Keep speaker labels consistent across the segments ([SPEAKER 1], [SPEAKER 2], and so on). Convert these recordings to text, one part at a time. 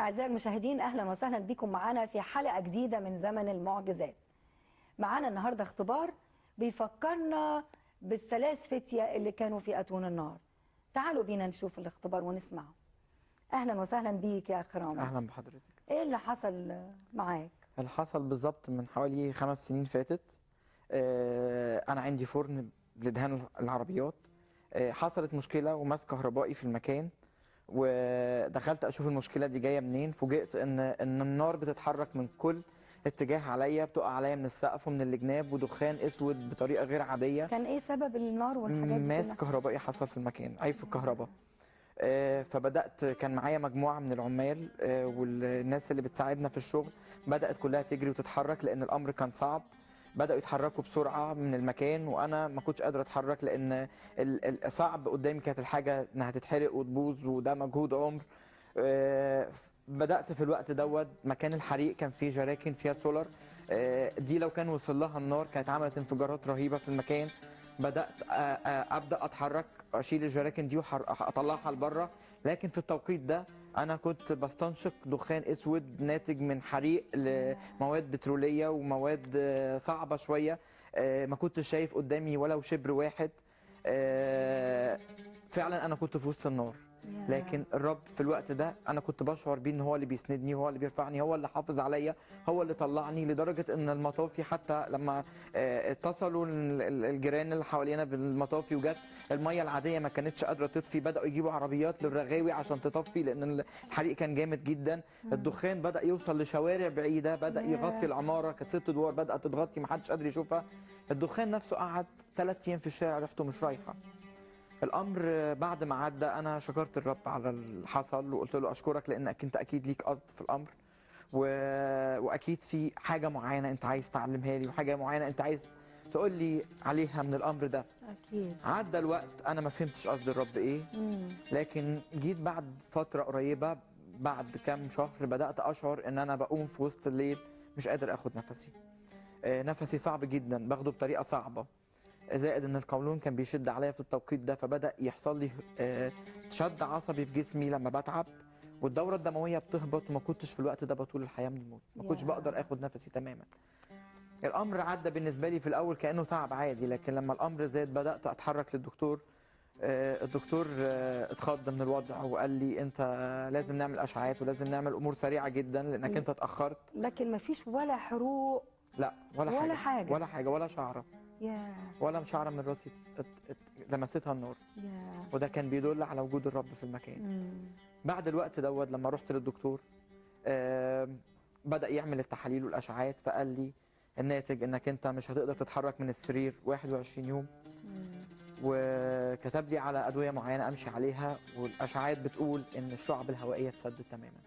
[SPEAKER 1] أعزائي المشاهدين أهلا وسهلا بكم معنا في حلقة جديدة من زمن المعجزات. معانا النهاردة اختبار بيفكرنا بالثلاث فتية اللي كانوا في أتون النار. تعالوا بينا نشوف الاختبار ونسمعه. أهلا وسهلا بيك يا أخ رامي.
[SPEAKER 2] أهلا بحضرتك.
[SPEAKER 1] إيه اللي حصل معاك؟
[SPEAKER 2] اللي حصل بالظبط من حوالي خمس سنين فاتت آه، أنا عندي فرن لدهان العربيات. آه، حصلت مشكلة وماس كهربائي في المكان. ودخلت أشوف المشكلة دي جاية منين. فوجئت إن إن النار بتتحرك من كل اتجاه عليا بتقع عليا من السقف ومن الجناب ودخان أسود بطريقة غير عادية.
[SPEAKER 1] كان إيه سبب النار والحاجات دي
[SPEAKER 2] ماس؟ كهربائي حصل في المكان عيب في الكهرباء. آه، فبدأت كان معايا مجموعة من العمال آه، والناس اللي بتساعدنا في الشغل بدأت كلها تجري وتتحرك لأن الأمر كان صعب. بدأوا يتحركوا بسرعة من المكان وأنا ما كنتش قادر أتحرك لأن صعب قدامي كانت الحاجة إنها تتحرق وتبوظ وده مجهود عمر. آه، بدأت في الوقت دوت مكان الحريق كان فيه جراكن فيها سولار. آه، دي لو كان وصل لها النار كانت عملت انفجارات رهيبة في المكان. بدأت أبدأ أتحرك أشيل الجراكن دي واطلعها لبره لكن في التوقيت ده أنا كنت بستنشق دخان أسود ناتج من حريق لمواد بترولية ومواد آه، صعبة شوية آه، ما كنتش شايف قدامي ولو شبر واحد آه، فعلا أنا كنت في وسط النار. لكن الرب في الوقت ده أنا كنت بشعر بيه إن هو اللي بيسندني هو اللي بيرفعني هو اللي حافظ عليا هو اللي طلعني لدرجة إن المطافي حتى لما آه، اتصلوا ال- ال- الجيران اللي حوالينا بالمطافي وجت المية العادية ما كانتش قادرة تطفي بدأوا يجيبوا عربيات للرغاوي عشان تطفي لأن الحريق كان جامد جدا. الدخان بدأ يوصل لشوارع بعيدة
[SPEAKER 1] بدأ.
[SPEAKER 2] يغطي العمارة كانت ست أدوار بدأت تتغطي ما حدش قادر يشوفها. الدخان نفسه قعد ثلاث أيام في الشارع ريحته مش رايحة. الأمر بعد ما عدى أنا شكرت الرب على اللي حصل وقلت له أشكرك لانك أنت أكيد ليك قصد في الأمر و... وأكيد في حاجة معينة أنت عايز تعلمها لي وحاجة معينة أنت عايز تقول لي عليها من الأمر ده.
[SPEAKER 1] أكيد.
[SPEAKER 2] عدى الوقت أنا ما فهمتش قصد الرب إيه
[SPEAKER 1] مم.
[SPEAKER 2] لكن جيت بعد فترة قريبة بعد كام شهر بدأت أشعر إن أنا بقوم في وسط الليل مش قادر آخد نفسي. آه، نفسي صعب جدا باخده بطريقة صعبة. زائد إن القولون كان بيشد عليا في التوقيت ده فبدأ يحصل لي آه، شد عصبي في جسمي لما بتعب والدورة الدموية بتهبط وما كنتش في الوقت ده بطول الحياة من الموت ما كنتش. بقدر آخد نفسي تماما الأمر عدى بالنسبة لي في الأول كأنه تعب عادي لكن لما الأمر زاد بدأت أتحرك للدكتور آه، الدكتور آه، اتخض من الوضع وقال لي أنت لازم نعمل أشعاعات ولازم نعمل أمور سريعة جدا
[SPEAKER 1] لأنك.
[SPEAKER 2] أنت اتأخرت
[SPEAKER 1] لكن ما فيش ولا حروق
[SPEAKER 2] لا ولا,
[SPEAKER 1] ولا
[SPEAKER 2] حاجة
[SPEAKER 1] حاجة.
[SPEAKER 2] ولا حاجة ولا شعرة
[SPEAKER 1] يا
[SPEAKER 2] ولا شعره من راسي لمستها النار
[SPEAKER 1] يا
[SPEAKER 2] وده كان بيدل على وجود الرب في المكان.
[SPEAKER 1] مم.
[SPEAKER 2] بعد الوقت دوت لما رحت للدكتور بدأ يعمل التحاليل والأشعاعات فقال لي الناتج إنك أنت مش هتقدر تتحرك من السرير 21 يوم.
[SPEAKER 1] مم.
[SPEAKER 2] وكتب لي على أدوية معينة أمشي عليها والأشعاعات بتقول إن الشعب الهوائية اتسدت تماما.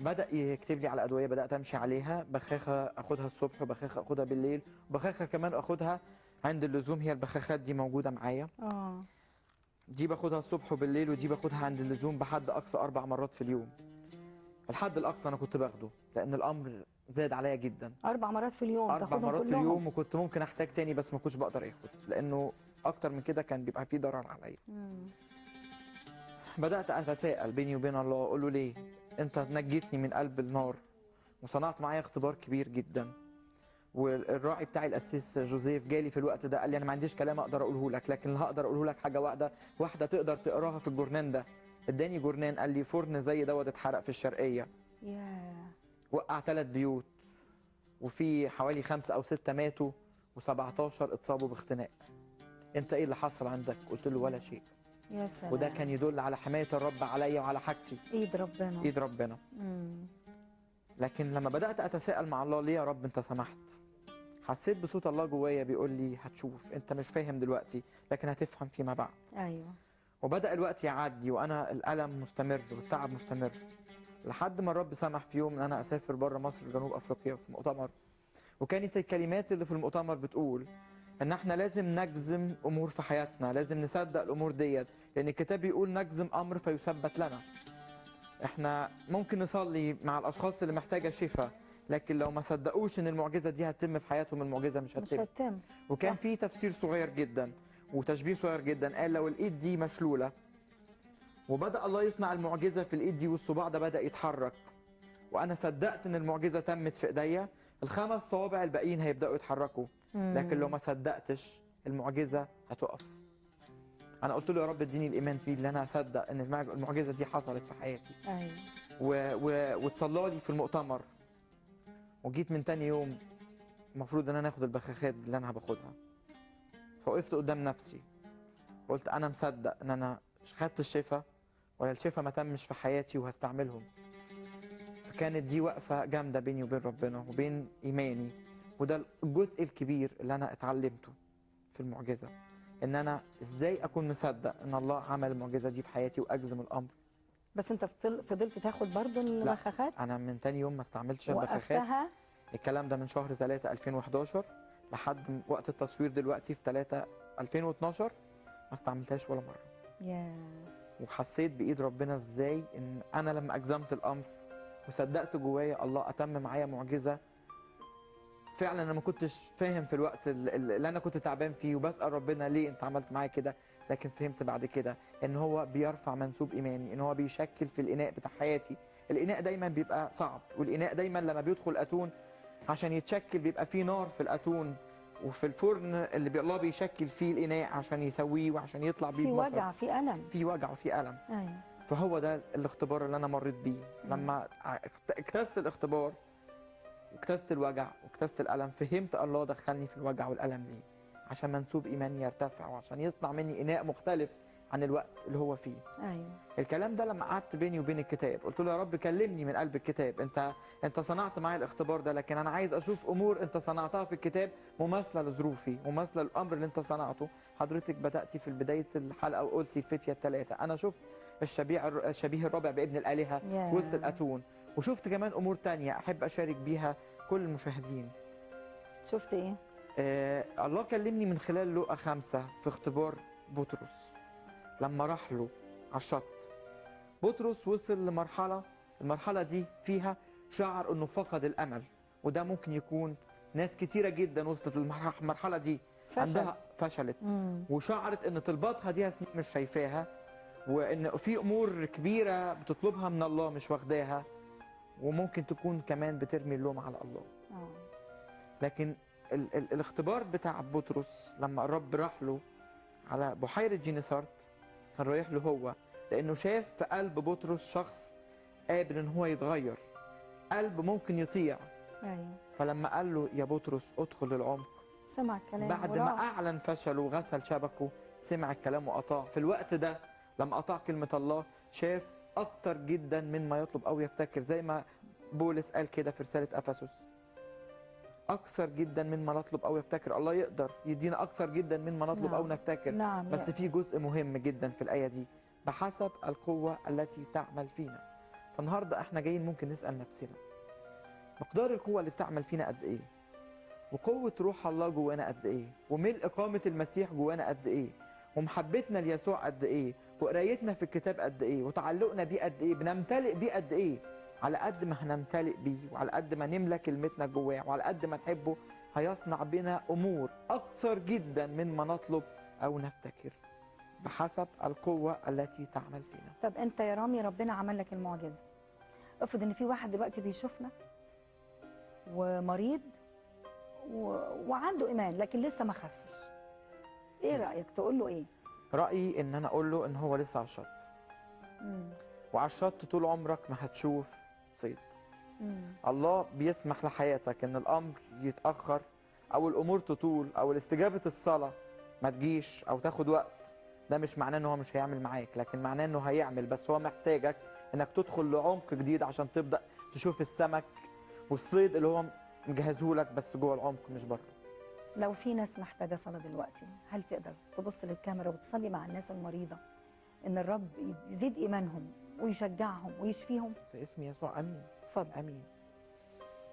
[SPEAKER 2] بدأ يكتب لي على أدوية بدأت أمشي عليها. بخاخة أخدها الصبح وبخاخة أخدها بالليل وبخاخة كمان أخدها عند اللزوم. هي البخاخات دي موجودة معايا.
[SPEAKER 1] آه.
[SPEAKER 2] دي باخدها الصبح وبالليل ودي باخدها عند اللزوم بحد أقصى أربع مرات في اليوم. الحد الأقصى أنا كنت باخده لأن الأمر زاد عليا جدا.
[SPEAKER 1] أربع مرات في اليوم. أربع
[SPEAKER 2] مرات في
[SPEAKER 1] كلهم؟
[SPEAKER 2] اليوم وكنت ممكن أحتاج تاني بس ما كنتش بقدر آخد لأنه أكتر من كده كان بيبقى فيه ضرر عليا. بدأت أتساءل بيني وبين الله أقول له ليه؟ انت نجيتني من قلب النار. وصنعت معايا اختبار كبير جدا. والراعي بتاعي الأسيس جوزيف جالي في الوقت ده قال لي أنا ما عنديش كلام أقدر أقوله لك لكن اللي هقدر أقوله لك حاجة واحدة واحدة تقدر تقراها في الجورنان ده. اداني جورنان قال لي فرن زي دوت اتحرق في الشرقية.
[SPEAKER 1] يا
[SPEAKER 2] وقع ثلاث بيوت وفي حوالي خمسة أو ستة ماتوا و17 اتصابوا باختناق. أنت إيه اللي حصل عندك؟ قلت له ولا شيء.
[SPEAKER 1] يا سلام.
[SPEAKER 2] وده كان يدل على حماية الرب عليا وعلى حاجتي.
[SPEAKER 1] إيد ربنا.
[SPEAKER 2] إيد ربنا.
[SPEAKER 1] مم.
[SPEAKER 2] لكن لما بدأت أتساءل مع الله ليه يا رب أنت سمحت؟ حسيت بصوت الله جوايا بيقول لي هتشوف أنت مش فاهم دلوقتي لكن هتفهم فيما بعد.
[SPEAKER 1] أيوه.
[SPEAKER 2] وبدأ الوقت يعدي وأنا الألم مستمر والتعب مستمر. لحد ما الرب سمح في يوم إن أنا أسافر بره مصر لجنوب أفريقيا في مؤتمر. وكانت الكلمات اللي في المؤتمر بتقول إن إحنا لازم نجزم أمور في حياتنا لازم نصدق الأمور ديت لأن الكتاب بيقول نجزم أمر فيثبت لنا. إحنا ممكن نصلي مع الأشخاص اللي محتاجة شفاء لكن لو ما صدقوش إن المعجزة دي هتتم في حياتهم المعجزة مش
[SPEAKER 1] مش
[SPEAKER 2] هتتم
[SPEAKER 1] هتتم.
[SPEAKER 2] وكان
[SPEAKER 1] صح.
[SPEAKER 2] في تفسير صغير جدا وتشبيه صغير جدا قال لو الإيد دي مشلولة وبدأ الله يصنع المعجزة في الإيد دي والصباع ده بدأ يتحرك وأنا صدقت إن المعجزة تمت في إيديا الخمس صوابع الباقيين هيبدأوا يتحركوا. لكن لو ما صدقتش المعجزة هتقف. أنا قلت له يا رب اديني الإيمان فيه اللي أنا أصدق إن المعج- المعجزة دي حصلت في حياتي.
[SPEAKER 1] أيوه.
[SPEAKER 2] و... و... وتصلى لي في المؤتمر. وجيت من تاني يوم المفروض إن أنا آخد البخاخات اللي أنا باخدها فوقفت قدام نفسي. قلت أنا مصدق إن أنا خدت الشفاء ولا الشفاء ما تمش في حياتي وهستعملهم. فكانت دي وقفة جامدة بيني وبين ربنا وبين إيماني. وده الجزء الكبير اللي أنا اتعلمته في المعجزة إن أنا إزاي أكون مصدق إن الله عمل المعجزة دي في حياتي وأجزم الأمر.
[SPEAKER 1] بس أنت فضل- فضلت تاخد برضو البخاخات
[SPEAKER 2] أنا من تاني يوم ما استعملتش البخاخات
[SPEAKER 1] وقفتها؟
[SPEAKER 2] الكلام ده من شهر 3 2011 لحد وقت التصوير دلوقتي في 3 2012 ما استعملتهاش ولا مرة.
[SPEAKER 1] يا
[SPEAKER 2] وحسيت بإيد ربنا إزاي إن أنا لما أجزمت الأمر وصدقت جوايا الله أتم معايا معجزة فعلا أنا ما كنتش فاهم في الوقت ال- ال- اللي أنا كنت تعبان فيه وبسأل ربنا ليه أنت عملت معايا كده لكن فهمت بعد كده إن هو بيرفع منسوب إيماني إن هو بيشكل في الإناء بتاع حياتي. الإناء دايما بيبقى صعب والإناء دايما لما بيدخل أتون عشان يتشكل بيبقى فيه نار في الأتون وفي الفرن اللي بي- الله بيشكل فيه الإناء عشان يسويه وعشان يطلع بيه
[SPEAKER 1] في. وجع في ألم.
[SPEAKER 2] في وجع وفي ألم.
[SPEAKER 1] أيوه.
[SPEAKER 2] فهو ده الاختبار اللي أنا مريت بيه. لما اكت- اجتزت الاختبار واجتزت الوجع واجتزت الألم فهمت الله دخلني في الوجع والألم ليه؟ عشان منسوب إيماني يرتفع وعشان يصنع مني إناء مختلف عن الوقت اللي هو فيه.
[SPEAKER 1] أيوه.
[SPEAKER 2] الكلام ده لما قعدت بيني وبين الكتاب قلت له يا رب كلمني من قلب الكتاب. أنت أنت صنعت معايا الاختبار ده لكن أنا عايز أشوف أمور أنت صنعتها في الكتاب مماثلة لظروفي مماثلة للأمر اللي أنت صنعته. حضرتك بداتي في بداية الحلقة وقلتي الفتيه الثلاثه أنا شفت الشبيع الشبيه الرابع بابن الآلهة
[SPEAKER 1] يا.
[SPEAKER 2] في وسط الأتون. وشفت كمان أمور تانية أحب أشارك بيها كل المشاهدين.
[SPEAKER 1] شفت إيه؟
[SPEAKER 2] آه الله كلمني من خلال لقا خمسة في اختبار بطرس. لما راح له على الشط. بطرس وصل لمرحلة المرحلة دي فيها شعر إنه فقد الأمل وده ممكن يكون ناس كتيرة جدا وصلت للمرحلة دي.
[SPEAKER 1] فشل
[SPEAKER 2] عندها فشلت.
[SPEAKER 1] مم.
[SPEAKER 2] وشعرت إن طلباتها دي مش شايفاها وإن في أمور كبيرة بتطلبها من الله مش واخداها. وممكن تكون كمان بترمي اللوم على الله.
[SPEAKER 1] آه.
[SPEAKER 2] لكن ال ال الاختبار بتاع بطرس لما الرب راح له على بحيرة جينيسارت كان رايح له هو لأنه شاف في قلب بطرس شخص قابل إن هو يتغير. قلب ممكن يطيع.
[SPEAKER 1] أيوه.
[SPEAKER 2] فلما قال له يا بطرس ادخل للعمق
[SPEAKER 1] سمع الكلام
[SPEAKER 2] بعد ما
[SPEAKER 1] وراح.
[SPEAKER 2] أعلن فشله وغسل شبكه سمع الكلام وأطاع. في الوقت ده لما أطاع كلمة الله شاف أكتر جدا مما يطلب أو يفتكر زي ما بولس قال كده في رسالة أفسس. أكثر جدا مما نطلب أو يفتكر. الله يقدر يدينا أكثر جدا مما نطلب أو
[SPEAKER 1] نعم.
[SPEAKER 2] نفتكر.
[SPEAKER 1] نعم.
[SPEAKER 2] بس في جزء مهم جدا في الآية دي بحسب القوة التي تعمل فينا. فالنهاردة إحنا جايين ممكن نسأل نفسنا مقدار القوة اللي بتعمل فينا قد إيه؟ وقوة روح الله جوانا قد إيه؟ وملء إقامة المسيح جوانا قد إيه؟ ومحبتنا ليسوع قد إيه؟ وقرايتنا في الكتاب قد إيه؟ وتعلقنا بيه قد إيه؟ بنمتلئ بيه قد إيه؟ على قد ما هنمتلئ بيه وعلى قد ما نملى كلمتنا جواه وعلى قد ما نحبه هيصنع بنا أمور أكثر جدا مما نطلب أو نفتكر بحسب القوة التي تعمل فينا.
[SPEAKER 1] طب أنت يا رامي ربنا عمل لك المعجزة. افرض إن في واحد دلوقتي بيشوفنا ومريض و... وعنده إيمان لكن لسه ما خفش إيه رأيك؟ تقول له إيه؟
[SPEAKER 2] رأيي إن أنا أقول له إن هو لسه على الشط.
[SPEAKER 1] مم.
[SPEAKER 2] وعلى الشط طول عمرك ما هتشوف صيد.
[SPEAKER 1] مم.
[SPEAKER 2] الله بيسمح لحياتك إن الأمر يتأخر أو الأمور تطول أو استجابه الصلاة ما تجيش أو تاخد وقت. ده مش معناه إن هو مش هيعمل معاك لكن معناه إنه هيعمل. بس هو محتاجك إنك تدخل لعمق جديد عشان تبدأ تشوف السمك والصيد اللي هو مجهزه لك بس جوه العمق مش بره.
[SPEAKER 1] لو في ناس محتاجة صلاة دلوقتي هل تقدر تبص للكاميرا وتصلي مع الناس المريضة؟ إن الرب يزيد إيمانهم ويشجعهم ويشفيهم.
[SPEAKER 2] في اسم يسوع آمين.
[SPEAKER 1] اتفضل.
[SPEAKER 2] آمين.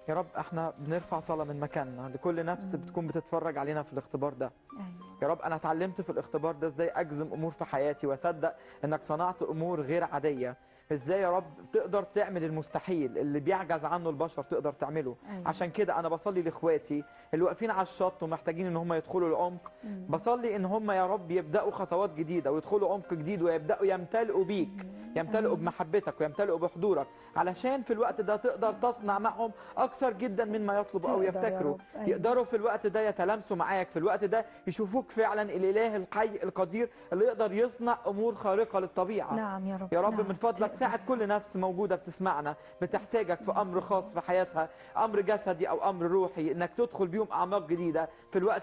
[SPEAKER 2] يا رب إحنا بنرفع صلاة من مكاننا. لكل نفس
[SPEAKER 1] مم.
[SPEAKER 2] بتكون بتتفرج علينا في الاختبار ده.
[SPEAKER 1] أيوه.
[SPEAKER 2] يا رب أنا اتعلمت في الاختبار ده إزاي أجزم أمور في حياتي وأصدق إنك صنعت أمور غير عادية. إزاي يا رب تقدر تعمل المستحيل؟ اللي بيعجز عنه البشر تقدر تعمله.
[SPEAKER 1] أيوة.
[SPEAKER 2] عشان كده أنا بصلي لإخواتي اللي واقفين على الشط ومحتاجين إن هم يدخلوا العمق.
[SPEAKER 1] مم.
[SPEAKER 2] بصلي إن هم يا رب يبدأوا خطوات جديدة ويدخلوا عمق جديد ويبدأوا يمتلئوا بيك. يمتلئوا بمحبتك ويمتلئوا بحضورك علشان في الوقت ده تقدر تصنع معهم أكثر جدا مما يطلبوا
[SPEAKER 1] أو
[SPEAKER 2] يفتكروا.
[SPEAKER 1] أيوة.
[SPEAKER 2] يقدروا في الوقت ده يتلامسوا معاك في الوقت ده يشوفوك فعلا الإله الحي القدير اللي يقدر يصنع أمور خارقة للطبيعة
[SPEAKER 1] نعم يا رب
[SPEAKER 2] يا رب
[SPEAKER 1] نعم.
[SPEAKER 2] من فضلك. ساعد كل نفس موجودة بتسمعنا بتحتاجك في أمر خاص في حياتها أمر جسدي أو أمر روحي إنك تدخل بيهم أعماق جديدة في الوقت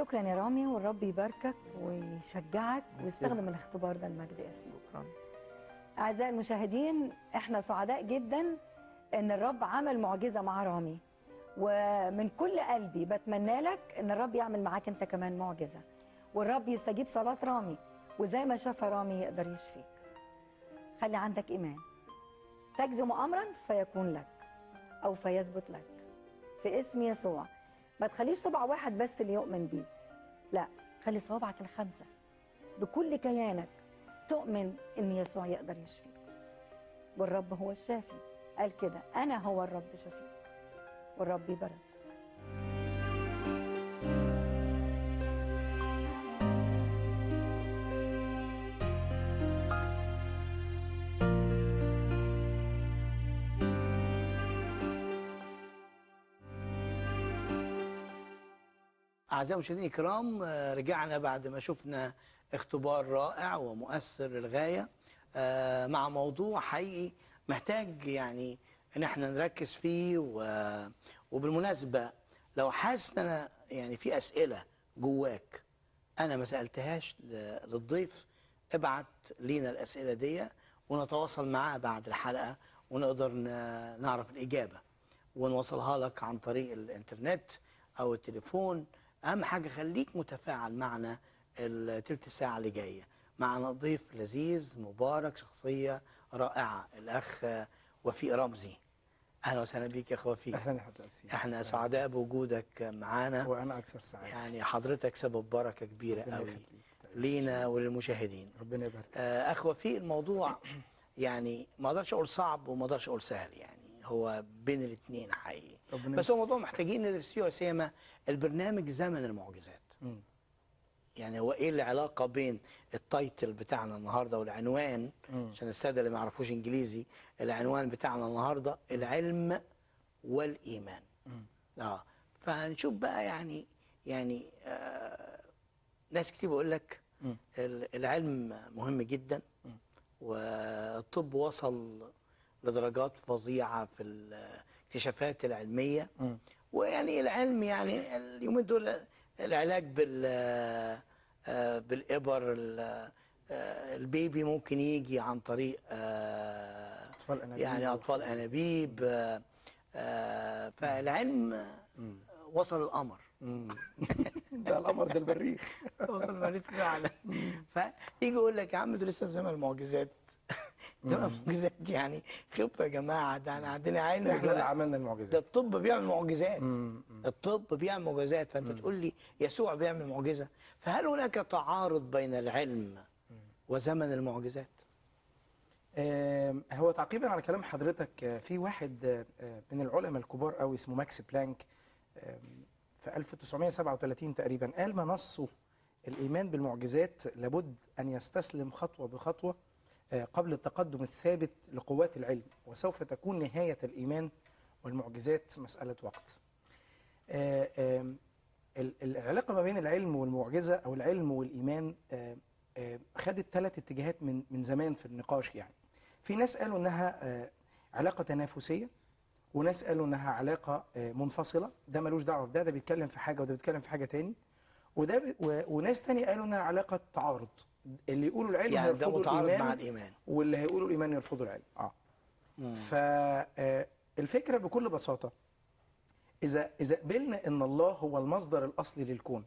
[SPEAKER 1] شكرا يا رامي والرب يباركك ويشجعك ويستخدم الاختبار ده لمجد اسمه.
[SPEAKER 2] شكرا.
[SPEAKER 1] أعزائي المشاهدين إحنا سعداء جدا إن الرب عمل معجزة مع رامي. ومن كل قلبي بتمنى لك إن الرب يعمل معاك أنت كمان معجزة. والرب يستجيب صلاة رامي وزي ما شاف رامي يقدر يشفيك خلي عندك إيمان. تجزم أمرا فيكون لك أو فيثبت لك. في اسم يسوع ما تخليش صبع واحد بس اللي يؤمن بيه. لا خلي صوابعك الخمسة. بكل كيانك تؤمن إن يسوع يقدر يشفيك. والرب هو الشافي. قال كده أنا هو الرب شفيك والرب يبارك
[SPEAKER 3] أعزائي المشاهدين الكرام آه، رجعنا بعد ما شفنا اختبار رائع ومؤثر للغاية آه، مع موضوع حقيقي محتاج يعني إن إحنا نركز فيه. وبالمناسبة لو حاسس إن يعني في أسئلة جواك أنا ما سألتهاش للضيف ابعت لينا الأسئلة دي ونتواصل معاه بعد الحلقة ونقدر نعرف الإجابة ونوصلها لك عن طريق الإنترنت أو التليفون أهم حاجة خليك متفاعل معنا التلت ساعة اللي جاية معنا ضيف لذيذ مبارك شخصية رائعة. الأخ وفيق رمزي. أهلا وسهلا بيك يا اخ وفيق.
[SPEAKER 4] أهلا يا حضرتك.
[SPEAKER 3] إحنا سعداء بوجودك معانا.
[SPEAKER 4] وأنا أكثر سعادة.
[SPEAKER 3] يعني حضرتك سبب بركة
[SPEAKER 4] كبيرة
[SPEAKER 3] قوي. لينا وللمشاهدين.
[SPEAKER 4] ربنا يبارك
[SPEAKER 3] آه، أخ وفيق الموضوع يعني ما أقدرش أقول صعب وما أقدرش أقول سهل يعني. هو بين الاثنين حقيقي. بس هو موضوع محتاجين ندرس فيه وسيما البرنامج زمن المعجزات.
[SPEAKER 4] مم.
[SPEAKER 3] يعني هو إيه العلاقة بين التايتل بتاعنا النهارده والعنوان؟
[SPEAKER 4] مم.
[SPEAKER 3] عشان السادة اللي ما يعرفوش إنجليزي العنوان بتاعنا النهارده العلم والإيمان. آه. فهنشوف بقى يعني يعني آه ناس كتير بيقول لك العلم مهم جدا والطب وصل لدرجات فظيعة في الاكتشافات العلمية.
[SPEAKER 4] مم.
[SPEAKER 3] ويعني العلم يعني اليومين دول العلاج بال آه، بالإبر ال- آه، البيبي ممكن يجي عن طريق آه،
[SPEAKER 4] أطفال أنابيب.
[SPEAKER 3] يعني أطفال أنابيب آه، آه، فالعلم وصل القمر.
[SPEAKER 4] ده القمر ده المريخ
[SPEAKER 3] وصل المريخ فعلا. فيجي يقول لك يا عم ده لسه في زمن المعجزات. زمن المعجزات يعني. خف يا جماعة ده إحنا عندنا علم
[SPEAKER 4] إحنا اللي. عملنا
[SPEAKER 3] ده
[SPEAKER 4] المعجزات
[SPEAKER 3] الطب بيعمل معجزات. الطب بيعمل معجزات. فانت تقول لي يسوع بيعمل معجزة. فهل هناك تعارض بين العلم وزمن المعجزات؟
[SPEAKER 4] هو تعقيبا على كلام حضرتك آه، في واحد آه، آه، من العلماء الكبار قوي اسمه ماكس بلانك في 1937 تقريبا قال ما نصه الإيمان بالمعجزات لابد أن يستسلم خطوة بخطوة آه، قبل التقدم الثابت لقوات العلم وسوف تكون نهاية الإيمان والمعجزات مسألة وقت. آه، آم، ال- ال- العلاقة ما بين العلم والمعجزة أو العلم والإيمان آه، آه، خدت ثلاث اتجاهات من من زمان في النقاش يعني. في ناس قالوا إنها آه، علاقة تنافسية وناس قالوا إنها علاقة آه، منفصلة ده ملوش دعوة بده ده بيتكلم في حاجة وده بيتكلم في حاجة تاني وده. وناس تاني قالوا إنها علاقة تعارض اللي يقولوا العلم
[SPEAKER 3] يعني ده متعارض
[SPEAKER 4] الإيمان
[SPEAKER 3] مع الإيمان
[SPEAKER 4] واللي هيقولوا الإيمان يرفضوا العلم. آه. فالفكرة بكل بساطة إذا إذا قبلنا إن الله هو المصدر الأصلي للكون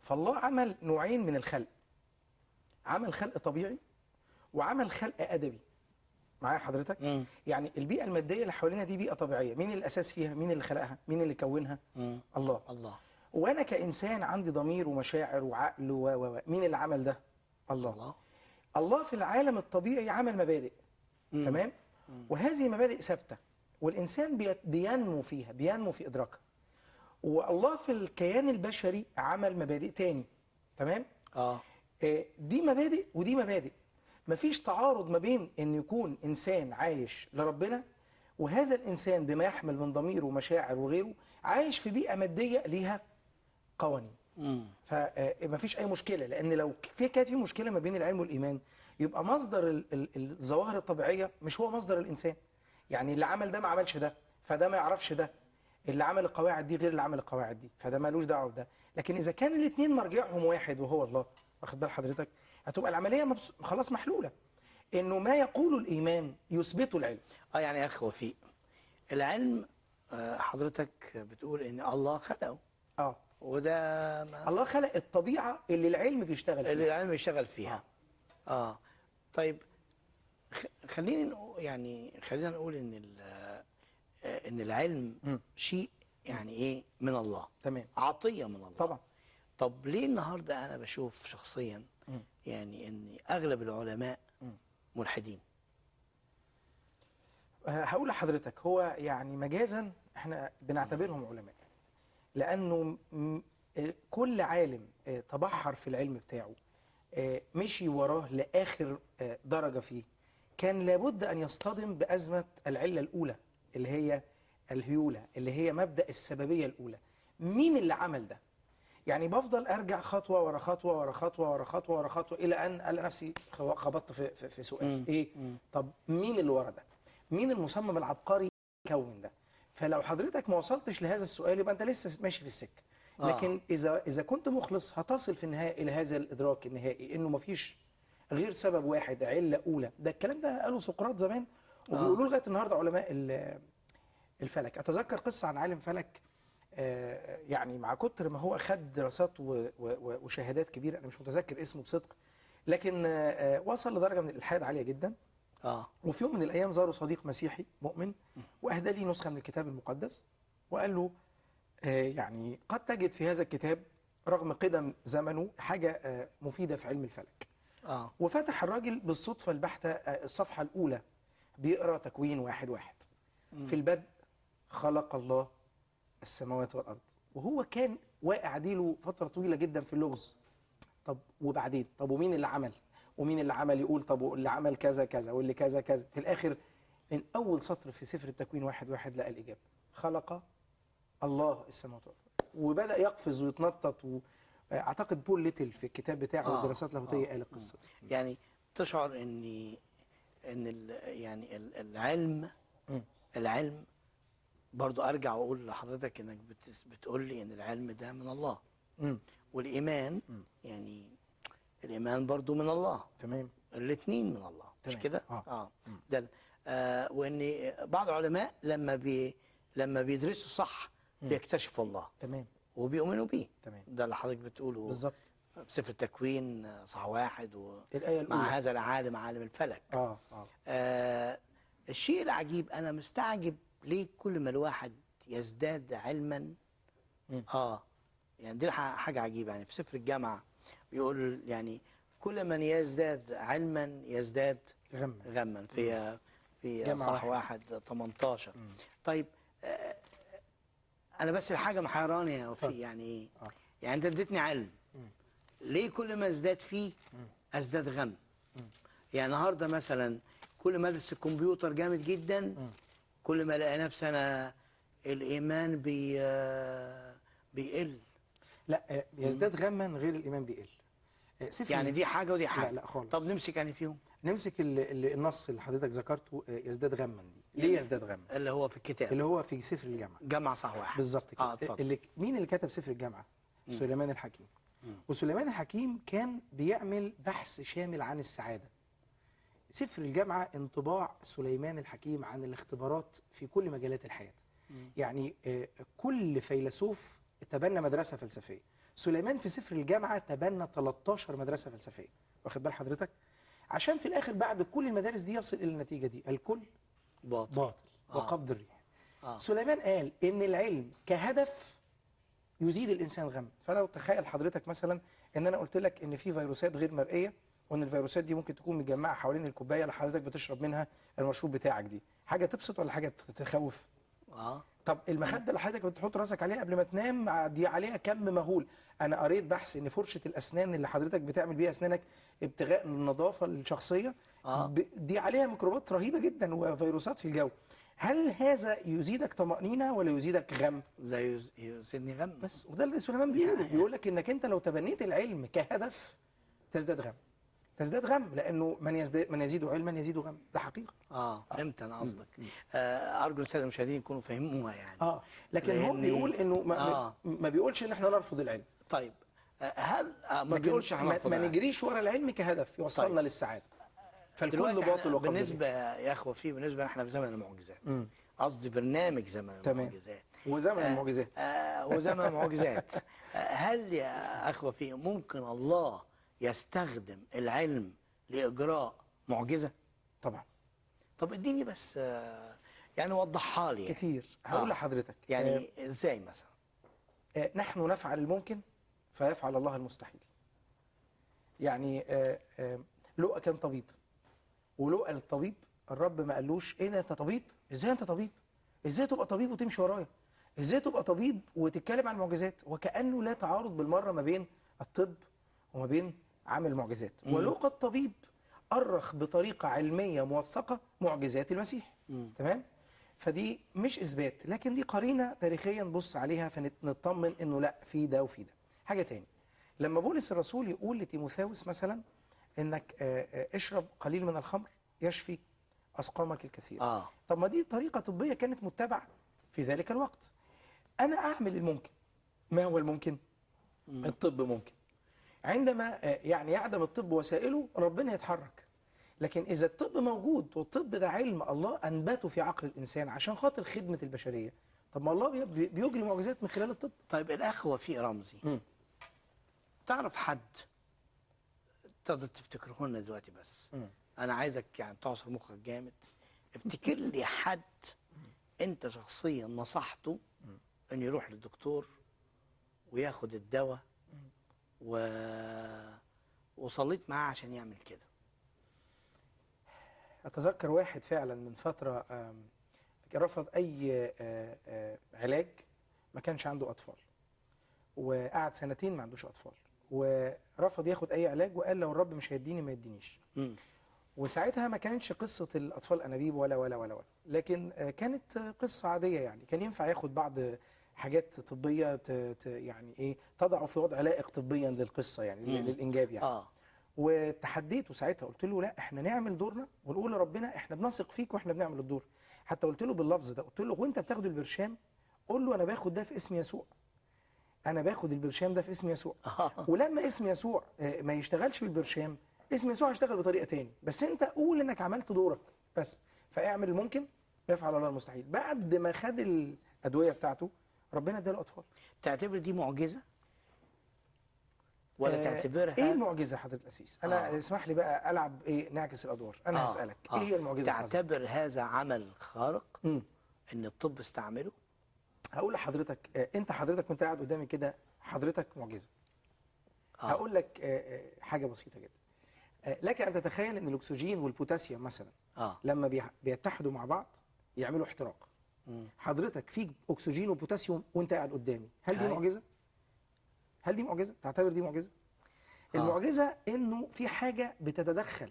[SPEAKER 4] فالله عمل نوعين من الخلق. عمل خلق طبيعي وعمل خلق أدبي. معايا حضرتك؟
[SPEAKER 3] مم.
[SPEAKER 4] يعني البيئة المادية اللي حوالينا دي بيئة طبيعية. مين الاساس فيها؟ مين اللي خلقها؟ مين اللي كونها؟
[SPEAKER 3] مم.
[SPEAKER 4] الله.
[SPEAKER 3] الله.
[SPEAKER 4] وأنا كإنسان عندي ضمير ومشاعر وعقل و و. مين اللي عمل ده؟ الله.
[SPEAKER 3] الله.
[SPEAKER 4] الله في العالم الطبيعي عمل مبادئ
[SPEAKER 3] مم.
[SPEAKER 4] تمام؟ وهذه مبادئ ثابتة والإنسان بي- بينمو فيها بينمو في إدراكها. والله في الكيان البشري عمل مبادئ تاني تمام؟
[SPEAKER 3] آه.
[SPEAKER 4] آه، دي مبادئ ودي مبادئ. مفيش تعارض ما بين إن يكون إنسان عايش لربنا وهذا الإنسان بما يحمل من ضمير ومشاعر وغيره عايش في بيئة مادية ليها قوانين.
[SPEAKER 3] مم.
[SPEAKER 4] فمفيش أي مشكلة لأن لو في كانت في مشكلة ما بين العلم والإيمان يبقى مصدر ال- ال- الظواهر الطبيعية مش هو مصدر الإنسان. يعني اللي عمل ده ما عملش ده فده ما يعرفش ده. اللي عمل القواعد دي غير اللي عمل القواعد دي فده مالوش دعوة بده. لكن إذا كان الاثنين مرجعهم واحد وهو الله واخد بال حضرتك؟ هتبقى العملية مبس... خلاص محلولة. إنه ما يقوله الإيمان يثبته العلم.
[SPEAKER 3] آه يعني يا اخ وفيق العلم آه، حضرتك بتقول إن الله خلقه. وده ما
[SPEAKER 4] الله خلق الطبيعة اللي العلم بيشتغل
[SPEAKER 3] اللي
[SPEAKER 4] فيها.
[SPEAKER 3] العلم يشتغل فيها. آه. طيب خ- خليني نقول يعني خلينا نقول إن آه، إن العلم
[SPEAKER 4] مم.
[SPEAKER 3] شيء يعني إيه؟ من الله.
[SPEAKER 4] تمام.
[SPEAKER 3] عطية من الله.
[SPEAKER 4] طبعا.
[SPEAKER 3] طب ليه النهارده أنا بشوف شخصيا
[SPEAKER 4] مم.
[SPEAKER 3] يعني إن أغلب العلماء
[SPEAKER 4] مم.
[SPEAKER 3] ملحدين؟
[SPEAKER 4] هقول لحضرتك هو يعني مجازا إحنا بنعتبرهم علماء. لأنه م- آه، كل عالم آه، تبحر في العلم بتاعه آه، مشي وراه لآخر آه، درجة فيه. كان لابد أن يصطدم بأزمة العلة الأولى اللي هي الهيولة اللي هي مبدأ السببية الأولى. مين اللي عمل ده؟ يعني بفضل أرجع خطوة ورا خطوة ورا خطوة ورا خطوة ورا خطوة إلى أن الاقي نفسي خبطت في في, في سؤال. إيه؟
[SPEAKER 3] مم.
[SPEAKER 4] طب مين اللي ورا ده؟ مين المصمم العبقري يكون ده؟ فلو حضرتك ما وصلتش لهذا السؤال يبقى انت لسه ماشي في السكة.
[SPEAKER 3] آه.
[SPEAKER 4] لكن إذا إذا كنت مخلص هتصل في النهاية إلى هذا الإدراك النهائي إنه مفيش غير سبب واحد علة أولى. ده الكلام ده قاله سقراط زمان وبيقولوه لغاية النهارده علماء ال- الفلك. أتذكر قصة عن عالم فلك آه، يعني مع كتر ما هو خد دراسات وشهادات كبيرة أنا مش متذكر اسمه بصدق لكن آه، آه، وصل لدرجة من الإلحاد عالية جدا.
[SPEAKER 3] آه.
[SPEAKER 4] وفي يوم من الأيام زاره صديق مسيحي مؤمن وأهدى لي نسخة من الكتاب المقدس وقال له آه، يعني قد تجد في هذا الكتاب رغم قدم زمنه حاجة آه، مفيدة في علم الفلك.
[SPEAKER 3] آه.
[SPEAKER 4] وفتح الراجل بالصدفة البحتة آه، الصفحة الأولى بيقرأ تكوين واحد واحد. في البدء خلق الله السماوات والأرض. وهو كان واقع ديله فترة طويلة جدا في اللغز. طب وبعدين؟ طب ومين اللي عمل؟ ومين اللي عمل يقول طب واللي عمل كذا كذا واللي كذا كذا في الآخر من أول سطر في سفر التكوين واحد واحد لقى الإجابة خلق الله السماوات والأرض وبدأ يقفز ويتنطط و... أعتقد بول ليتل في الكتاب بتاعه
[SPEAKER 3] آه،
[SPEAKER 4] الدراسات اللاهوتيه
[SPEAKER 3] آه،
[SPEAKER 4] قال القصة دي.
[SPEAKER 3] يعني تشعر إن إن ال- يعني ال- العلم. العلم برضو أرجع وأقول لحضرتك إنك بتقول لي إن العلم ده من الله.
[SPEAKER 4] والإيمان.
[SPEAKER 3] يعني الإيمان برضو من الله.
[SPEAKER 4] تمام.
[SPEAKER 3] الاثنين من الله. مش. كده؟
[SPEAKER 4] آه.
[SPEAKER 3] آه.
[SPEAKER 4] مم.
[SPEAKER 3] ده آه وإن بعض العلماء لما بي لما بيدرسوا صح. بيكتشفوا الله.
[SPEAKER 4] تمام.
[SPEAKER 3] وبيؤمنوا بيه.
[SPEAKER 4] تمام.
[SPEAKER 3] ده اللي حضرتك بتقوله.
[SPEAKER 4] بالظبط.
[SPEAKER 3] بسفر التكوين آه، صح واحد و
[SPEAKER 4] الآية الأولى.
[SPEAKER 3] مع هذا العالم عالم الفلك.
[SPEAKER 4] آه آه.
[SPEAKER 3] آه الشيء العجيب أنا مستعجب ليه كل ما الواحد يزداد علما؟
[SPEAKER 4] مم.
[SPEAKER 3] آه. يعني دي ح- حاجة عجيبة يعني. في سفر الجامعة بيقول يعني كل من يزداد علما يزداد
[SPEAKER 4] غمه
[SPEAKER 3] غما في في صح
[SPEAKER 4] واحد.
[SPEAKER 3] واحد 18
[SPEAKER 4] مم.
[SPEAKER 3] طيب آه أنا بس الحاجة محيراني يا وفي. يعني
[SPEAKER 4] آه.
[SPEAKER 3] يعني أنت اديتني علم
[SPEAKER 4] مم.
[SPEAKER 3] ليه كل ما أزداد فيه. أزداد غم. يعني النهارده مثلا كل ما أدرس الكمبيوتر جامد جدا
[SPEAKER 4] مم.
[SPEAKER 3] كل ما ألاقي نفسي أنا الإيمان بي آه، بيقل
[SPEAKER 4] لا يزداد غما غير الإيمان بيقل آه، سفر
[SPEAKER 3] يعني دي حاجة ودي حاجة.
[SPEAKER 4] لا خالص.
[SPEAKER 3] طب نمسك يعني فيهم.
[SPEAKER 4] نمسك ال- ال- النص اللي حضرتك ذكرته آه، يزداد غما دي. ليه يزداد غما؟
[SPEAKER 3] اللي هو في الكتاب.
[SPEAKER 4] اللي هو في سفر الجامعة.
[SPEAKER 3] جمع صح واحد.
[SPEAKER 4] بالظبط كده.
[SPEAKER 3] اتفضل.
[SPEAKER 4] اللي مين اللي كتب سفر الجامعة؟ سليمان الحكيم. وسليمان الحكيم كان بيعمل بحث شامل عن السعادة. سفر الجامعة انطباع سليمان الحكيم عن الاختبارات في كل مجالات الحياة. يعني آه، كل فيلسوف تبنى مدرسة فلسفية. سليمان في سفر الجامعة تبنى 13 مدرسة فلسفية. واخد بال حضرتك؟ عشان في الآخر بعد كل المدارس دي يصل إلى النتيجة دي. الكل
[SPEAKER 3] باطل.
[SPEAKER 4] باطل
[SPEAKER 3] آه.
[SPEAKER 4] وقبض الريح.
[SPEAKER 3] آه.
[SPEAKER 4] سليمان قال إن العلم كهدف يزيد الإنسان غم. فلو تخيل حضرتك مثلا إن أنا قلت لك إن في فيروسات غير مرئية وإن الفيروسات دي ممكن تكون متجمعة حوالين الكوباية اللي حضرتك بتشرب منها المشروب بتاعك دي. حاجة تبسط ولا حاجة تخوف؟
[SPEAKER 3] آه.
[SPEAKER 4] طب المخدة اللي حضرتك بتحط راسك عليها قبل ما تنام دي عليها كم مهول؟ أنا قريت بحث إن فرشة الأسنان اللي حضرتك بتعمل بيها أسنانك ابتغاء النظافة الشخصية
[SPEAKER 3] آه.
[SPEAKER 4] دي عليها ميكروبات رهيبة جدا وفيروسات في الجو. هل هذا يزيدك طمأنينة ولا يزيدك غم؟
[SPEAKER 3] لا يز- يزيدني غم.
[SPEAKER 4] بس وده اللي سليمان بيقوله بيقول لك إنك أنت لو تبنيت العلم كهدف تزداد غم. تزداد غم لأنه من يزداد من يزيد علما يزيد غم. ده حقيقة.
[SPEAKER 3] آه فهمت أنا قصدك. آه أرجو السادة المشاهدين يكونوا فهموها يعني.
[SPEAKER 4] آه. لكن هو بيقول إنه ما,
[SPEAKER 3] آه.
[SPEAKER 4] ما بيقولش إن إحنا نرفض العلم.
[SPEAKER 3] طيب آه هل آه ما بيقولش إحنا
[SPEAKER 4] ما,
[SPEAKER 3] نرفض
[SPEAKER 4] ما. نجريش ورا العلم كهدف يوصلنا
[SPEAKER 3] طيب.
[SPEAKER 4] للسعادة. فالكل باطل وقبل
[SPEAKER 3] بالنسبة يا أخوة في بالنسبة إحنا في زمن المعجزات. قصدي برنامج زمن
[SPEAKER 4] تمام.
[SPEAKER 3] المعجزات.
[SPEAKER 4] وزمن المعجزات.
[SPEAKER 3] آه وزمن المعجزات. آه هل يا أخوة في ممكن الله يستخدم العلم لإجراء معجزة؟
[SPEAKER 4] طبعا.
[SPEAKER 3] طب اديني بس آه يعني وضحها لي يعني,
[SPEAKER 4] كتير. هقول
[SPEAKER 3] آه.
[SPEAKER 4] لحضرتك. آه،
[SPEAKER 3] يعني إزاي مثلا؟
[SPEAKER 4] آه، نحن نفعل الممكن فيفعل الله المستحيل. يعني آه، آه، لؤى كان طبيب ولؤى الطبيب الرب ما قالوش إيه ده أنت طبيب؟ إزاي أنت طبيب؟ إزاي تبقى طبيب وتمشي ورايا؟ إزاي تبقى طبيب وتتكلم عن المعجزات وكأنه لا تعارض بالمرة ما بين الطب وما بين عمل المعجزات ولوقا الطبيب أرخ بطريقة علمية موثقة معجزات المسيح. تمام؟ فدي مش إثبات لكن دي قرينة تاريخيا نبص عليها فنطمن إنه لأ في ده وفي ده. حاجة تاني لما بولس الرسول يقول لتيموثاوس مثلا إنك آه، آه، اشرب قليل من الخمر يشفي أسقامك الكثير.
[SPEAKER 3] آه.
[SPEAKER 4] طب ما دي طريقة طبية كانت متبعة في ذلك الوقت. أنا أعمل الممكن. ما هو الممكن؟ الطب ممكن. عندما آه، يعني يعدم الطب وسائله ربنا يتحرك. لكن إذا الطب موجود والطب ده علم الله أنبته في عقل الإنسان عشان خاطر خدمة البشرية. طب ما الله بي- بي- بيجري معجزات من خلال الطب.
[SPEAKER 3] طيب الأخ وفيق رمزي.
[SPEAKER 4] مم.
[SPEAKER 3] تعرف حد تقدر تفتكره لنا دلوقتي بس؟
[SPEAKER 4] مم.
[SPEAKER 3] أنا عايزك يعني تعصر مخك جامد. افتكر لي حد أنت شخصيا نصحته انه يروح للدكتور وياخد الدواء و... وصليت معاه عشان يعمل كده
[SPEAKER 4] أتذكر واحد فعلا من فترة رفض أي علاج ما كانش عنده أطفال وقعد سنتين ما عندوش أطفال ورفض ياخد أي علاج وقال لو الرب مش هيديني ما يدينيش. وساعتها ما كانتش قصة الأطفال أنابيب ولا ولا ولا ولا لكن كانت قصة عادية يعني كان ينفع ياخد بعض حاجات طبية ت- ت- يعني إيه تضعه في وضع لائق طبيا للقصة يعني
[SPEAKER 3] مم.
[SPEAKER 4] للإنجاب يعني.
[SPEAKER 3] آه.
[SPEAKER 4] وتحديته ساعتها قلت له لا إحنا نعمل دورنا ونقول لربنا إحنا بنثق فيك وإحنا بنعمل الدور. حتى قلت له باللفظ ده قلت له وأنت بتاخد البرشام؟ قول له أنا باخد ده في اسم يسوع. أنا باخد البرشام ده في اسم يسوع. ولما اسم يسوع آه، ما يشتغلش بالبرشام اسم يسوع هيشتغل بطريقة تاني. بس أنت قول إنك عملت دورك بس. فاعمل الممكن يفعل الله المستحيل بعد ما خد الأدوية بتاعته ربنا اداله اطفال
[SPEAKER 3] تعتبر دي معجزة ولا
[SPEAKER 4] آه،
[SPEAKER 3] تعتبرها
[SPEAKER 4] إيه المعجزة حضرة الأسيس أنا
[SPEAKER 3] آه.
[SPEAKER 4] اسمح لي بقى ألعب إيه نعكس الأدوار أنا
[SPEAKER 3] آه،
[SPEAKER 4] هسألك
[SPEAKER 3] آه.
[SPEAKER 4] إيه هي المعجزة؟
[SPEAKER 3] تعتبر هذا عمل خارق
[SPEAKER 4] مم.
[SPEAKER 3] إن الطب استعمله
[SPEAKER 4] هقول لحضرتك آه، أنت حضرتك وأنت قاعد قدامي كده حضرتك معجزة
[SPEAKER 3] آه.
[SPEAKER 4] هقول لك آه، آه، حاجة بسيطة جدا آه، لك أن تتخيل إن الأكسجين والبوتاسيوم مثلا
[SPEAKER 3] آه
[SPEAKER 4] لما بيتحدوا مع بعض يعملوا احتراق. حضرتك فيك أكسجين وبوتاسيوم وأنت قاعد قدامي. هل دي. معجزة؟ هل دي معجزة؟ تعتبر دي معجزة؟
[SPEAKER 3] آه.
[SPEAKER 4] المعجزة إنه في حاجة بتتدخل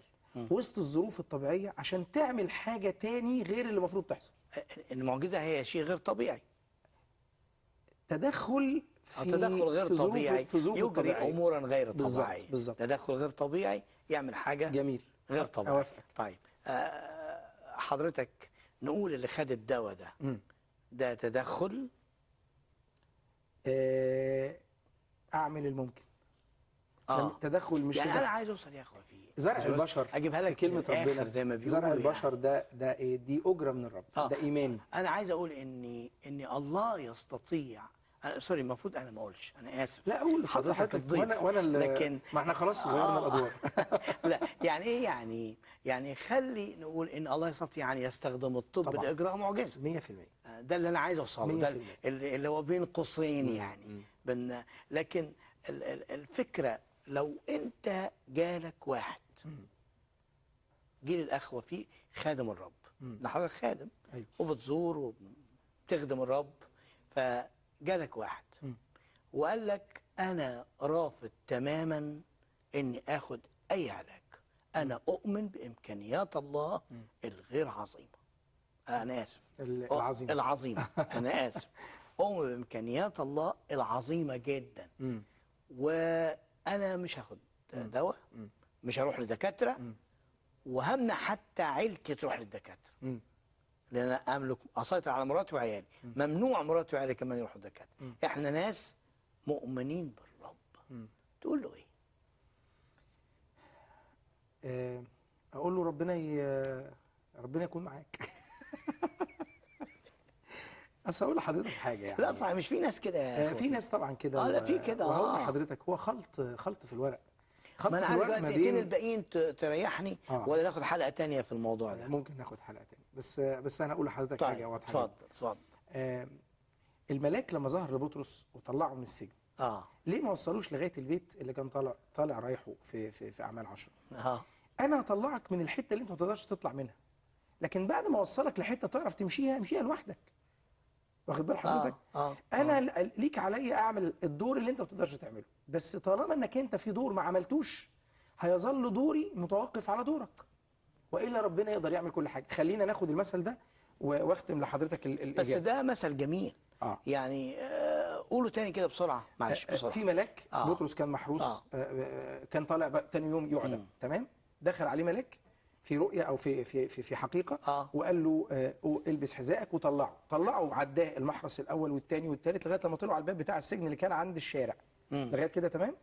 [SPEAKER 4] وسط الظروف الطبيعية عشان تعمل حاجة تاني غير اللي المفروض تحصل.
[SPEAKER 3] المعجزة هي شيء غير طبيعي.
[SPEAKER 4] تدخل في
[SPEAKER 3] تدخل غير
[SPEAKER 4] في ظروف-
[SPEAKER 3] طبيعي.
[SPEAKER 4] في ظروف
[SPEAKER 3] يجري
[SPEAKER 4] الطبيعية.
[SPEAKER 3] أمورا غير طبيعية.
[SPEAKER 4] بالظبط.
[SPEAKER 3] تدخل غير طبيعي يعمل حاجة
[SPEAKER 4] جميل.
[SPEAKER 3] غير طبيعية.
[SPEAKER 4] أوافقك.
[SPEAKER 3] طيب. آه حضرتك نقول اللي خد الدواء ده.
[SPEAKER 4] مم.
[SPEAKER 3] ده تدخل؟
[SPEAKER 4] آه، أعمل الممكن.
[SPEAKER 3] آه.
[SPEAKER 4] تدخل مش
[SPEAKER 3] يعني. أنا عايز أوصل يا أخويا فيه
[SPEAKER 4] زرع
[SPEAKER 3] عايز أوصل-
[SPEAKER 4] البشر.
[SPEAKER 3] أجيبها
[SPEAKER 4] في
[SPEAKER 3] لك
[SPEAKER 4] كلمه ربنا.
[SPEAKER 3] زي ما بيقولوا
[SPEAKER 4] زرع
[SPEAKER 3] يعني.
[SPEAKER 4] البشر ده ده إيه؟ دي أجرة من الرب.
[SPEAKER 3] آه.
[SPEAKER 4] ده إيماني.
[SPEAKER 3] أنا عايز أقول ان ان الله يستطيع سوري المفروض أنا ما أقولش. أنا آسف.
[SPEAKER 4] لا أقول
[SPEAKER 3] حضرتك الضيف
[SPEAKER 4] وأنا وأنا
[SPEAKER 3] لكن
[SPEAKER 4] ما إحنا خلاص غيرنا
[SPEAKER 3] آه.
[SPEAKER 4] الأدوار.
[SPEAKER 3] لا يعني إيه يعني؟ يعني خلي نقول إن الله يستطيع أن يستخدم الطب
[SPEAKER 4] طبعاً.
[SPEAKER 3] لإجراء معجزة.
[SPEAKER 4] 100%
[SPEAKER 3] ده اللي أنا عايز أوصله. ده
[SPEAKER 4] 100%.
[SPEAKER 3] اللي هو بين قوسين يعني. بن لكن ال- ال- الفكرة لو أنت جالك واحد جيل الاخوه فيه خادم الرب. ده حضرتك خادم.
[SPEAKER 4] أيوة.
[SPEAKER 3] وبتزور وبتخدم الرب. فجالك واحد وقال لك أنا رافض تماما إني آخد أي علاج. أنا أؤمن بإمكانيات الله الغير عظيمة. أنا آسف.
[SPEAKER 4] ال- العظيم
[SPEAKER 3] العظيمة. أنا آسف. أؤمن بإمكانيات الله العظيمة جدا.
[SPEAKER 4] مم.
[SPEAKER 3] وأنا مش هاخد دواء. مش هروح لدكاترة. وهمنع حتى عيلتي تروح للدكاترة.
[SPEAKER 4] مم.
[SPEAKER 3] لأن أنا أملك أسيطر على مراتي وعيالي. ممنوع مراتي وعيالي كمان يروحوا دكاترة. إحنا ناس مؤمنين بالرب. تقول له إيه؟
[SPEAKER 4] آه، أقول له ربنا ي... ربنا يكون معاك. بس أقول لحضرتك حاجة يعني.
[SPEAKER 3] لا صحيح مش في ناس كده يا
[SPEAKER 4] آه،. في ناس طبعا كده.
[SPEAKER 3] آه، لا، في كده،
[SPEAKER 4] وهقول
[SPEAKER 3] آه.
[SPEAKER 4] لحضرتك هو خلط خلط في الورق. خلط
[SPEAKER 3] ما
[SPEAKER 4] أنا
[SPEAKER 3] عايز الدقيقتين الباقيين تريحني
[SPEAKER 4] آه.
[SPEAKER 3] ولا ناخد حلقة تانية في الموضوع ده؟
[SPEAKER 4] ممكن ناخد حلقة تاني بس بس أنا أقول لحضرتك
[SPEAKER 3] طيب
[SPEAKER 4] حاجة. واضحه.
[SPEAKER 3] اتفضل اتفضل.
[SPEAKER 4] آه، الملاك لما ظهر لبطرس وطلعه من السجن
[SPEAKER 3] آه.
[SPEAKER 4] ليه ما وصلوش لغاية البيت اللي كان طالع طالع رايحه في في في أعمال عشرة؟
[SPEAKER 3] آه.
[SPEAKER 4] أنا هطلعك من الحتة اللي أنت ما تقدرش تطلع منها. لكن بعد ما اوصلك لحتة تعرف تمشيها امشيها لوحدك. واخد بال حضرتك؟
[SPEAKER 3] آه،
[SPEAKER 4] أنا ل- ليك عليا أعمل الدور اللي أنت ما تقدرش تعمله. بس طالما إنك أنت في دور ما عملتوش هيظل دوري متوقف على دورك. وإلا ربنا يقدر يعمل كل حاجة. خلينا ناخد المثل ده واختم لحضرتك ال-
[SPEAKER 3] بس ده مثل جميل.
[SPEAKER 4] آه.
[SPEAKER 3] يعني آه قولوا تاني كده بسرعة. معلش
[SPEAKER 4] آه،
[SPEAKER 3] بسرعة.
[SPEAKER 4] في ملاك
[SPEAKER 3] آه.
[SPEAKER 4] بطرس كان محروس
[SPEAKER 3] آه.
[SPEAKER 4] آه، آه، كان طالع بقى تاني يوم يعلم. تمام؟ دخل عليه ملاك في رؤية أو في في في, في حقيقة
[SPEAKER 3] آه.
[SPEAKER 4] وقال له آه، البس حذائك وطلعه. طلعه عداه المحرس الأول والثاني والثالث لغاية لما طلعوا على الباب بتاع السجن اللي كان عند الشارع. لغاية كده تمام؟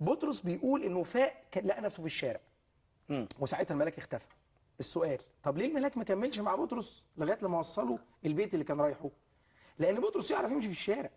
[SPEAKER 4] بطرس بيقول إنه فاق لقى نفسه في الشارع.
[SPEAKER 3] مم.
[SPEAKER 4] وساعتها الملاك اختفى السؤال طب ليه الملاك ما كملش مع بطرس لغاية لما وصله البيت اللي كان رايحه لأن بطرس يعرف يمشي في الشارع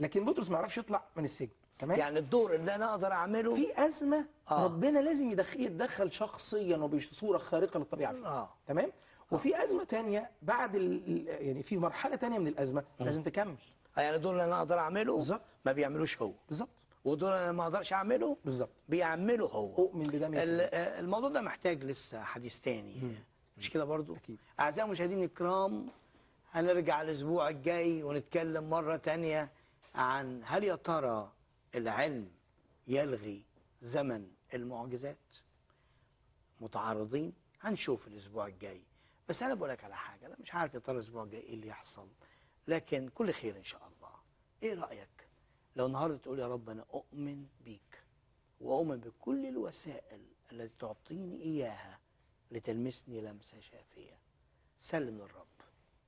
[SPEAKER 4] لكن بطرس ما يعرفش يطلع من السجن تمام
[SPEAKER 3] يعني الدور اللي أنا أقدر أعمله
[SPEAKER 4] في أزمة
[SPEAKER 3] آه.
[SPEAKER 4] آه. ربنا لازم يدخل يتدخل شخصيا وبصورة خارقة للطبيعة فيها
[SPEAKER 3] آه.
[SPEAKER 4] تمام وفي أزمة تانية بعد ال... يعني في مرحلة تانية من الأزمة لازم تكمل
[SPEAKER 3] يعني الدور اللي أنا أقدر أعمله
[SPEAKER 4] بالظبط.
[SPEAKER 3] ما بيعملوش هو
[SPEAKER 4] بالظبط
[SPEAKER 3] ودور اللي أنا ما أقدرش أعمله؟
[SPEAKER 4] بالظبط.
[SPEAKER 3] بيعمله هو.
[SPEAKER 4] اؤمن بده 100%.
[SPEAKER 3] ال- آه، الموضوع ده محتاج لسه حديث تاني. مش كده برضو؟
[SPEAKER 4] أكيد.
[SPEAKER 3] أعزائي المشاهدين الكرام هنرجع الأسبوع الجاي ونتكلم مرة تانية عن هل يا ترى العلم يلغي زمن المعجزات؟ متعارضين هنشوف الأسبوع الجاي. بس أنا بقول لك على حاجة أنا مش عارف يا ترى الأسبوع الجاي إيه اللي يحصل. لكن كل خير إن شاء الله. إيه رأيك؟ لو النهارده تقول يا رب أنا أؤمن بيك وأؤمن بكل الوسائل التي تعطيني إياها لتلمسني لمسة شافية. سلم للرب.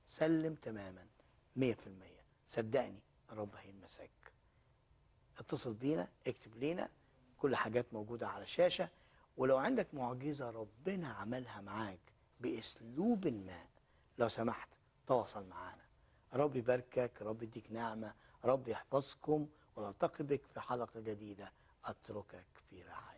[SPEAKER 3] سلم تماما. 100% صدقني الرب هيلمسك. اتصل بينا اكتب لينا كل حاجات موجودة على الشاشة ولو عندك معجزة ربنا عملها معاك بأسلوب ما لو سمحت تواصل معانا. رب يباركك رب يديك نعمة رب يحفظكم ونلتقي بك في حلقة جديدة. أتركك في رعاية.